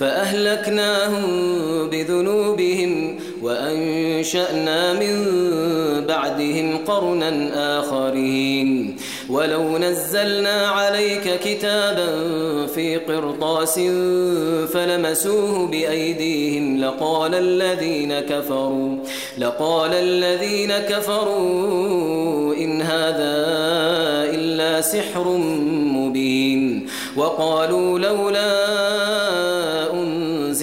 فأهلكناهم بذنوبهم وأنشأنا من بعدهم قرنا آخرين. ولو نزلنا عليك كتابا في قرطاس فلمسوه بأيديهم لقال الذين كفروا لقال الذين كفروا إن هذا إلا سحر مبين. وقالوا لولا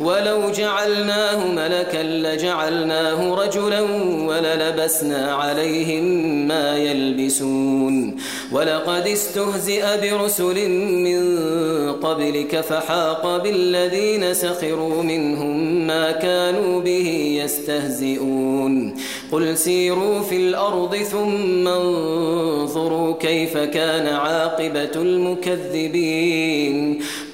ولو جعلناه ملكا لجعلناه رجلا وللبسنا عليهم ما يلبسون. ولقد استهزئ برسل من قبلك فحاق بالذين سخروا منهم ما كانوا به يستهزئون. قل سيروا في الأرض ثم انظروا كيف كان عاقبة المكذبين.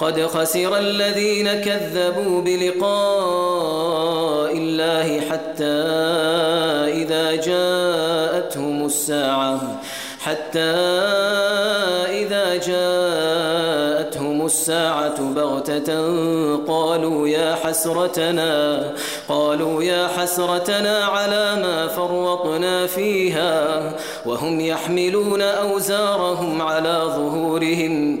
قد خسر الذين كذبوا بلقاء الله حتى إذا جاءتهم الساعة حتى إذا جاءتهم الساعة بغتة قالوا يا حسرتنا قالوا يا حسرتنا على ما فرطنا فيها وهم يحملون أوزارهم على ظهورهم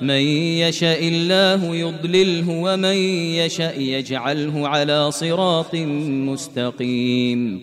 من يشاء الله يضلله ومن يشاء يجعله على صراط مستقيم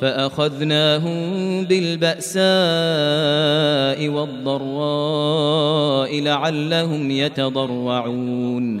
فأخذناهم بالبأساء والضراء لعلهم يتضرعون.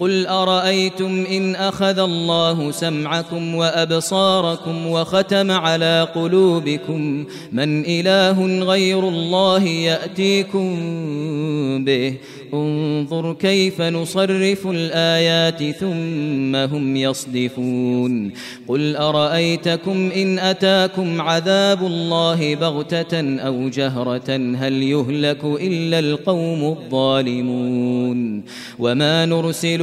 قل أرأيتم إن أخذ الله سمعكم وأبصاركم وختم على قلوبكم من إله غير الله يأتيكم به انظر كيف نصرف الآيات ثم هم يصدفون قل أرأيتكم إن أتاكم عذاب الله بغتة أو جهرة هل يهلك إلا القوم الظالمون وما نرسل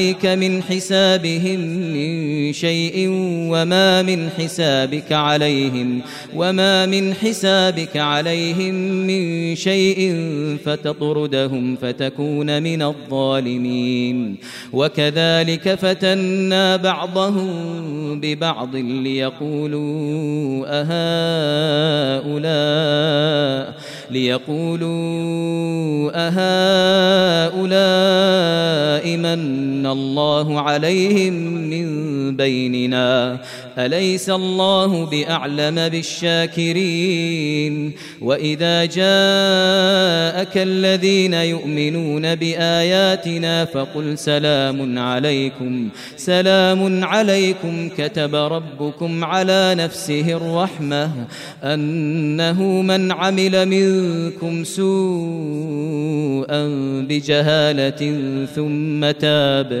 عليك من حسابهم من شيء وما من حسابك عليهم وما من حسابك عليهم من شيء فتطردهم فتكون من الظالمين. وكذلك فتنا بعضهم ببعض ليقولوا أهؤلاء ليقولوا أهؤلاء من الله عليهم من بيننا؟ أليس الله بأعلم بالشاكرين؟ وإذا جاءك الذين يؤمنون بآياتنا فقل سلام عليكم. سلام عليكم كتب ربكم على نفسه الرحمة أنه من عمل منكم سوءا بجهالة ثم تاب.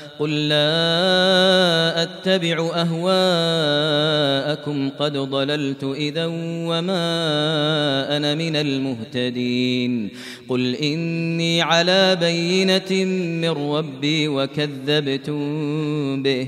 قل لا أتبع أهواءكم قد ضللت إذا وما أنا من المهتدين. قل إني على بينة من ربي وكذبتم به.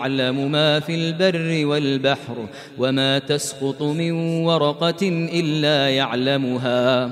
ما في البر والبحر وما تسقط من ورقة إلا يعلمها.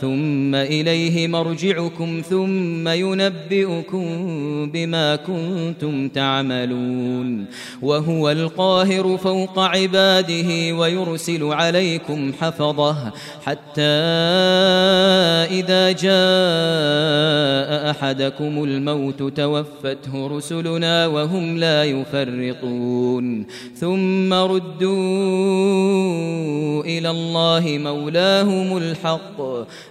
ثم إليه مرجعكم ثم ينبئكم بما كنتم تعملون وهو القاهر فوق عباده ويرسل عليكم حفظه حتى إذا جاء أحدكم الموت توفته رسلنا وهم لا يفرطون ثم ردوا إلى الله مولاهم الحق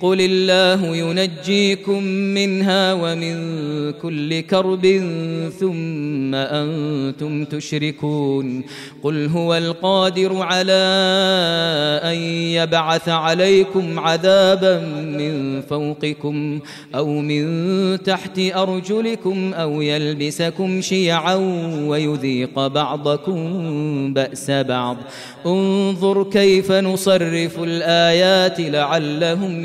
قل الله ينجيكم منها ومن كل كرب ثم أنتم تشركون قل هو القادر على أن يبعث عليكم عذابا من فوقكم أو من تحت أرجلكم أو يلبسكم شيعا ويذيق بعضكم بأس بعض انظر كيف نصرف الآيات لعلهم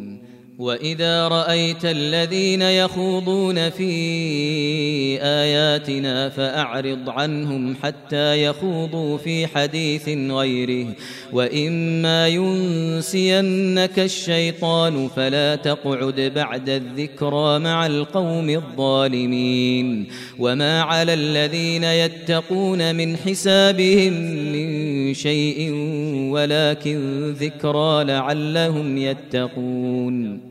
وإذا رأيت الذين يخوضون في آياتنا فأعرض عنهم حتى يخوضوا في حديث غيره وإما ينسينك الشيطان فلا تقعد بعد الذكرى مع القوم الظالمين وما على الذين يتقون من حسابهم من شيء ولكن ذكرى لعلهم يتقون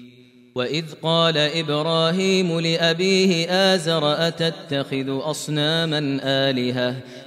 وإذ قال إبراهيم لأبيه آزر أتتخذ أصناما آلهة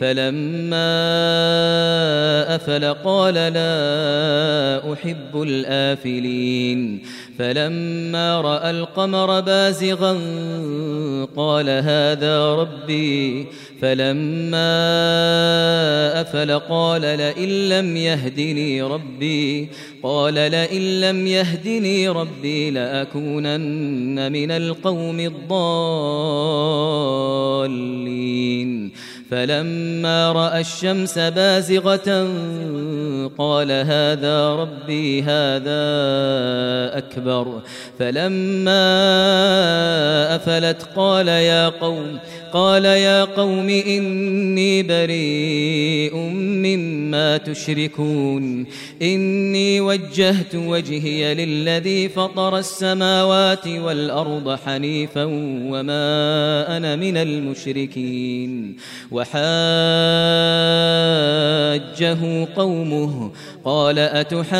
فلما أفل قال لا أحب الآفلين فلما رأى القمر بازغا قال هذا ربي فلما أفل قال لئن لم يهدني ربي قال لئن لم يهدني ربي لأكونن من القوم الضالين. فلما رأى الشمس بازغة قال هذا ربي هذا أكبر. فلما أفلت قال يا قوم قال يا قوم إني بريء مما تشركون. إني وجهت وجهي للذي فطر السماوات والأرض حنيفا وما أنا من المشركين. وحاجه قومه قال أتحاجوني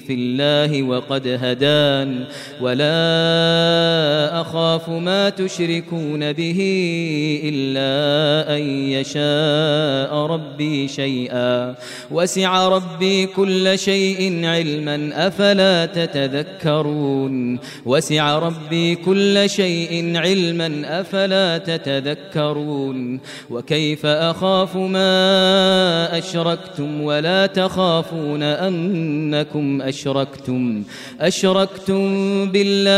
في الله وقد هدان. ولا أخاف ما تشركون به إلا أن يشاء ربي شيئا. وسع ربي كل شيء علما أفلا تتذكرون؟ وسع ربي كل شيء علما أفلا تتذكرون؟ وكيف أخاف ما أشركتم؟ ولا تخافون أنكم أشركتم. أشركتم بالله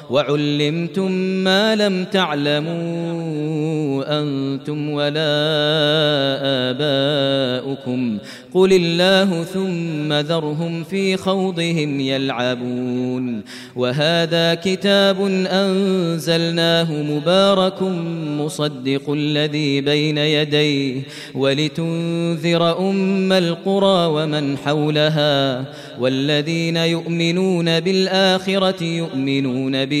وعلمتم ما لم تعلموا أنتم ولا آباؤكم. قل الله ثم ذرهم في خوضهم يلعبون. وهذا كتاب أنزلناه مبارك مصدق الذي بين يديه. ولتنذر أم القرى ومن حولها. والذين يؤمنون بالآخرة يؤمنون به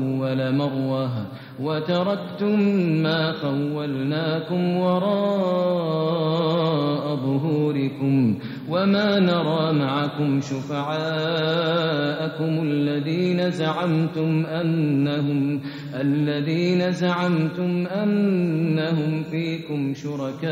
أول مرة وتركتم ما خولناكم وراء ظهوركم وما نرى معكم شفعاءكم الذين زعمتم أنهم الذين زعمتم أنهم فيكم شركاء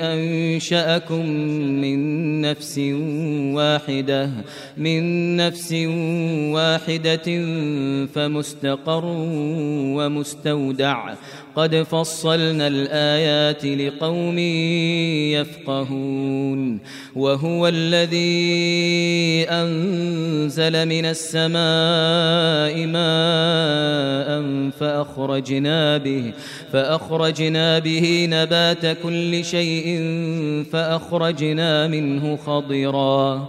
أنشأكم من نفس واحدة من نفس واحدة فمستقر ومستودع. قد فصلنا الآيات لقوم يفقهون وهو الذي أنزل من السماء ماء فأخرجنا به فأخرجنا به نبات كل شيء فأخرجنا منه خضرا.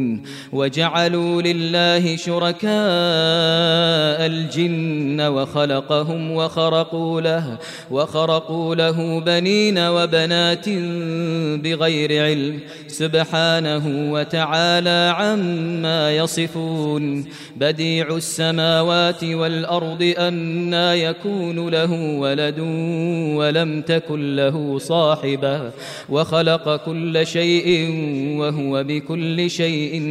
وجعلوا لله شركاء الجن وخلقهم وخرقوا له وخرقوا له بنين وبنات بغير علم سبحانه وتعالى عما يصفون. بديع السماوات والأرض أنا يكون له ولد ولم تكن له صاحبة وخلق كل شيء وهو بكل شيء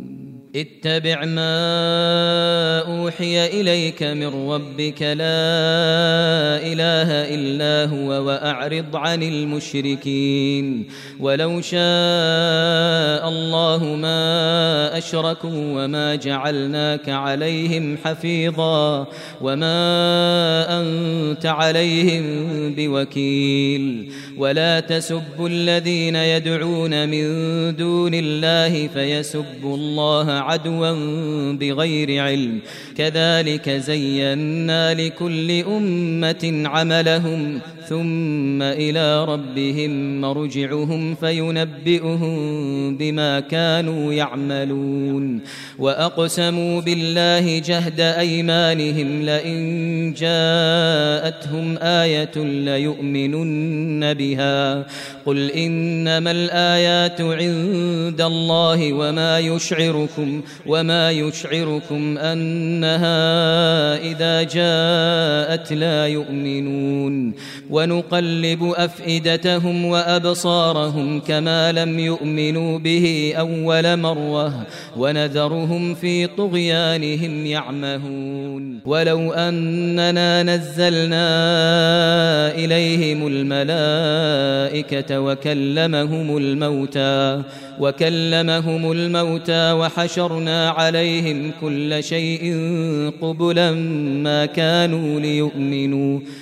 اتبع ما أوحي إليك من ربك لا إله إلا هو وأعرض عن المشركين. ولو شاء الله ما أشركوا وما جعلناك عليهم حفيظا وما أنت عليهم بوكيل. ولا تسبوا الذين يدعون من دون الله فيسبوا الله عدوا بغير علم. كذلك زينا لكل أمة عملهم ثم إلى ربهم مرجعهم فينبئهم بما كانوا يعملون. وأقسموا بالله جهد أيمانهم لئن جاءتهم آية ليؤمنن بها. قل إنما الآيات عند الله وما يشعركم وما يشعركم أنها إذا جاءت لا يؤمنون ونقلب أفئدتهم وأبصارهم كما لم يؤمنوا به أول مرة ونذرهم في طغيانهم يعمهون ولو أننا نزلنا إليهم الملائكة وكلمهم الموتى وكلمهم الموتى وحشرنا عليهم كل شيء قبلا ما كانوا ليؤمنوا.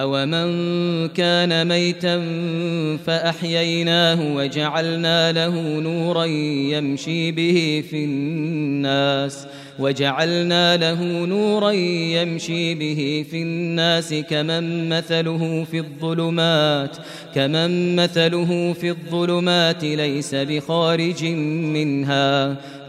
أومن كان ميتا فأحييناه وجعلنا له نورا يمشي به في الناس وجعلنا له نورا يمشي به في الناس كمن مثله في الظلمات كمن مثله في الظلمات ليس بخارج منها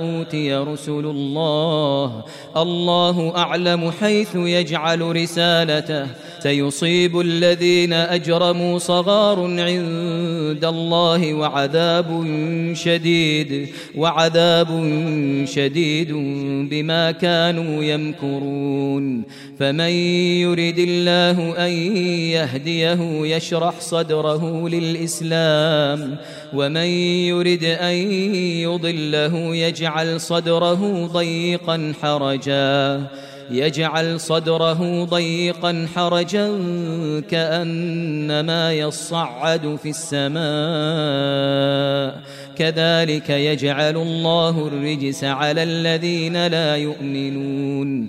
أوتي رسل الله. الله أعلم حيث يجعل رسالته. سيصيب الذين أجرموا صغار عند الله وعذاب شديد وعذاب شديد بما كانوا يمكرون. فمن يرد الله أن يهديه يشرح صدره للإسلام ومن يرد أن يضله يجعل صدره ضيقا حرجا. يجعل صدره ضيقا حرجا كأنما يصعد في السماء. كذلك يجعل الله الرجس على الذين لا يؤمنون.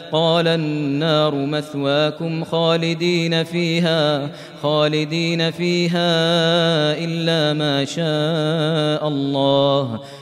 قال النار مثواكم خالدين فيها خالدين فيها إلا ما شاء الله.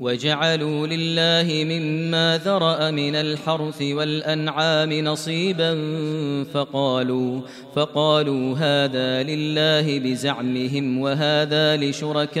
وجعلوا لله مما ذرأ من الحرث والأنعام نصيبا فقالوا فقالوا هذا لله بزعمهم وهذا لشركائنا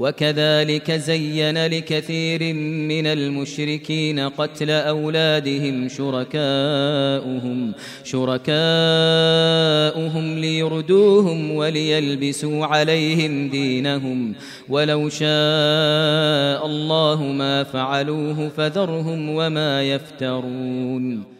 وكذلك زين لكثير من المشركين قتل أولادهم شركاؤهم شركاؤهم ليردوهم وليلبسوا عليهم دينهم. ولو شاء الله ما فعلوه فذرهم وما يفترون.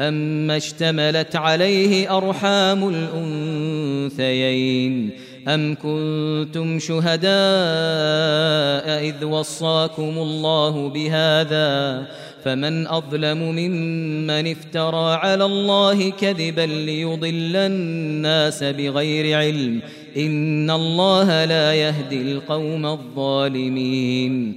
أما اشتملت عليه أرحام الأنثيين أم كنتم شهداء إذ وصاكم الله بهذا فمن أظلم ممن افترى على الله كذبا ليضل الناس بغير علم إن الله لا يهدي القوم الظالمين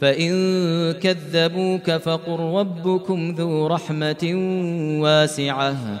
فإن كذبوك فقل ربكم ذو رحمة واسعة.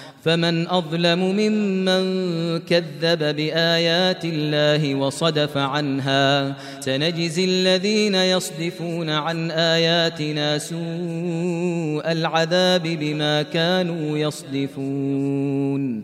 فمن أظلم ممن كذب بآيات الله وصدف عنها سنجزي الذين يصدفون عن آياتنا سوء العذاب بما كانوا يصدفون.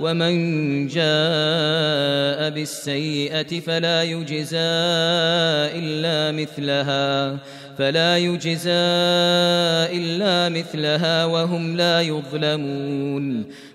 ومن جاء بالسيئة فلا يجزى إلا مثلها فلا يجزى إلا مثلها وهم لا يظلمون.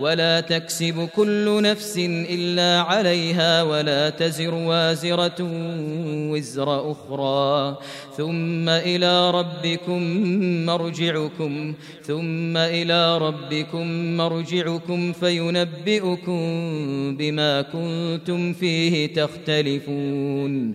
ولا تكسب كل نفس إلا عليها ولا تزر وازرة وزر أخرى. ثم إلى ربكم مرجعكم. ثم إلى ربكم مرجعكم فينبئكم بما كنتم فيه تختلفون.